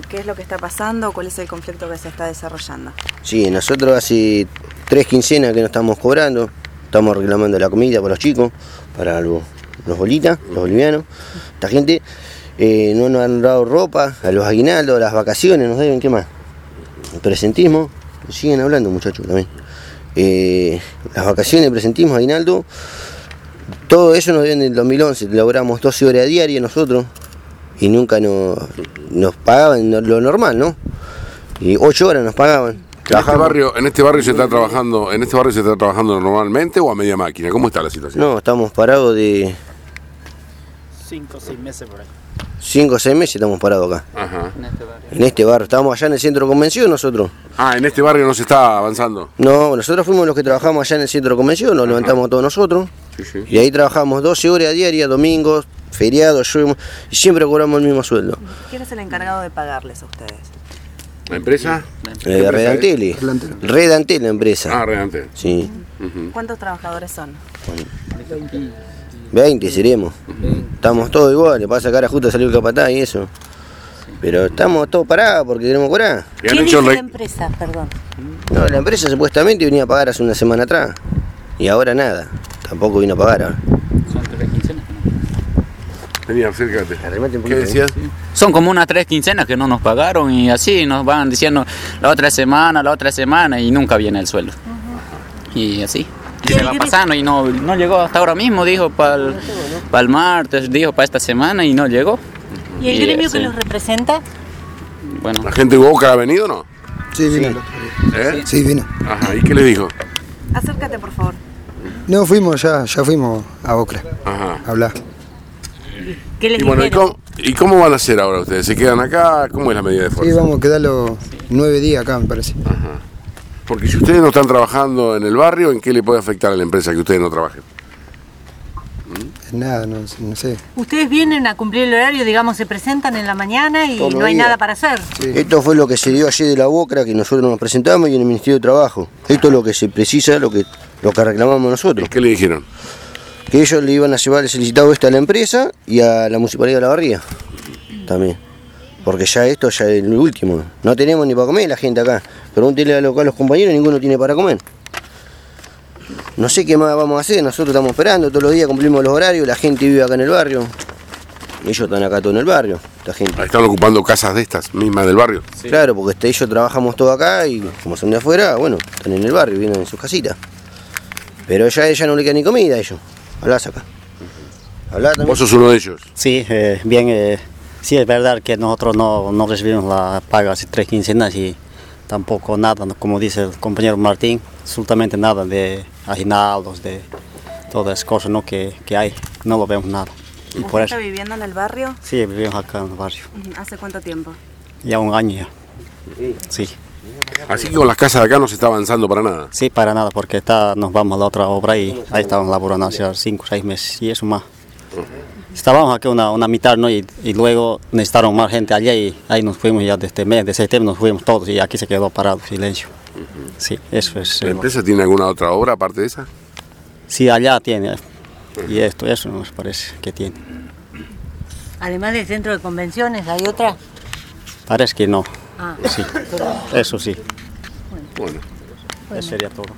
qué, es lo que está pasando, cuál es el conflicto que se está desarrollando. Sí, nosotros hace tres quincenas que no estamos cobrando, estamos reclamando la comida para los chicos, para los, bolitas, los bolivianos. Esta gente eh, no nos han dado ropa, a los aguinaldos, a las vacaciones, nos deben, ¿qué más? El presentismo, siguen hablando muchachos también. Eh, las vacaciones, presentismo, aguinaldo, todo eso nos deben del 2011, logramos 12 horas diarias nosotros y nunca nos, nos pagaban lo normal, ¿no? Y 8 horas nos pagaban. En este barrio, en este barrio se está trabajando, en este barrio se está trabajando normalmente o a media máquina. ¿Cómo está la situación? No, estamos parados de Cinco o seis meses por ahí. 5 o 6 meses estamos parados acá. Ajá. En este barrio. En este barrio, estábamos allá en el centro de convención nosotros. Ah, en este barrio no se está avanzando. No, nosotros fuimos los que trabajamos allá en el centro de convención, nos levantamos todos nosotros. Sí, sí. Y ahí trabajamos 12 horas diarias, domingos, feriados, llueve, y siempre cobramos el mismo sueldo. ¿Quién es el encargado de pagarles a ustedes? ¿La empresa? Eh, Redanteli. Redanteli la empresa. Ah, Redante. Sí, ¿Cuántos trabajadores son? 20 seremos. Estamos todos iguales, pasa que ahora justo salió el capataz y eso. Pero estamos todos parados porque queremos cobrar. ¿Quién hecho es la re- empresa? Perdón. No, la empresa supuestamente venía a pagar hace una semana atrás. Y ahora nada. Tampoco vino a pagar ahora. Son tres quincenas. que no- Vení, acércate. Arrimate un ¿Qué poquito, decías? Son como unas tres quincenas que no nos pagaron y así nos van diciendo la otra semana, la otra semana y nunca viene el sueldo. Y así. Y ¿Y se el va pasando y no, no llegó hasta ahora mismo, dijo para el martes, dijo para esta semana y no llegó. ¿Y el gremio sí. que los representa? Bueno, ¿La gente de Boca ha venido o no? Sí, vino. ¿Eh? Sí, vino. Ajá, ¿y qué le dijo? Acércate, por favor. No, fuimos ya, ya fuimos a Ajá. a hablar. ¿Qué les Y bueno, ¿y dijeron? cómo, ¿y cómo van a hacer ahora ustedes? ¿Se quedan acá? ¿Cómo es la medida de Sí, fuerza? vamos a quedarlo nueve días acá, me parece. Porque si ustedes no están trabajando en el barrio, ¿en qué le puede afectar a la empresa que ustedes no trabajen? Nada, no, no sé. Ustedes vienen a cumplir el horario, digamos, se presentan en la mañana y Todos los no hay días. nada para hacer. Sí. Esto fue lo que se dio ayer de la Bocra, que nosotros nos presentamos y en el Ministerio de Trabajo. Esto es lo que se precisa, lo que, lo que reclamamos nosotros. ¿Qué le dijeron? Que ellos le iban a llevar el solicitado este a la empresa y a la Municipalidad de La Barría también. Porque ya esto ya es lo último. No tenemos ni para comer la gente acá. Pregúntele a los, a los compañeros, ninguno tiene para comer. No sé qué más vamos a hacer, nosotros estamos esperando, todos los días cumplimos los horarios, la gente vive acá en el barrio. Ellos están acá todo en el barrio, esta gente. Están ocupando casas de estas mismas del barrio. Claro, porque este, ellos trabajamos todo acá y como son de afuera, bueno, están en el barrio, vienen en sus casitas. Pero ya a ella no le queda ni comida a ellos. Hablás acá. También. Vos sos uno de ellos. Sí, eh, bien, eh, sí es verdad que nosotros no, no recibimos la paga hace tres quincenas y tampoco nada, ¿no? como dice el compañero Martín, absolutamente nada de aguinaldos, de todas las cosas ¿no? que, que hay, no lo vemos nada. Y ¿Usted por está eso, viviendo en el barrio? sí, vivimos acá en el barrio. ¿Hace cuánto tiempo? ya un año ya. Sí, Así que con las casas de acá no se está avanzando para nada. sí, para nada, porque está, nos vamos a la otra obra y ahí estaban laborando hace cinco o seis meses y eso más. Estábamos aquí una, una mitad, ¿no? Y, y luego necesitaron más gente allá y ahí nos fuimos ya de este mes de septiembre, nos fuimos todos y aquí se quedó parado, silencio. Sí, eso es. ¿La eh, empresa tiene alguna otra obra aparte de esa? Sí, allá tiene. Y esto, eso nos parece que tiene. Además del centro de convenciones, ¿hay otra? Parece que no. Ah, Sí, eso sí. Bueno. Eso sería todo.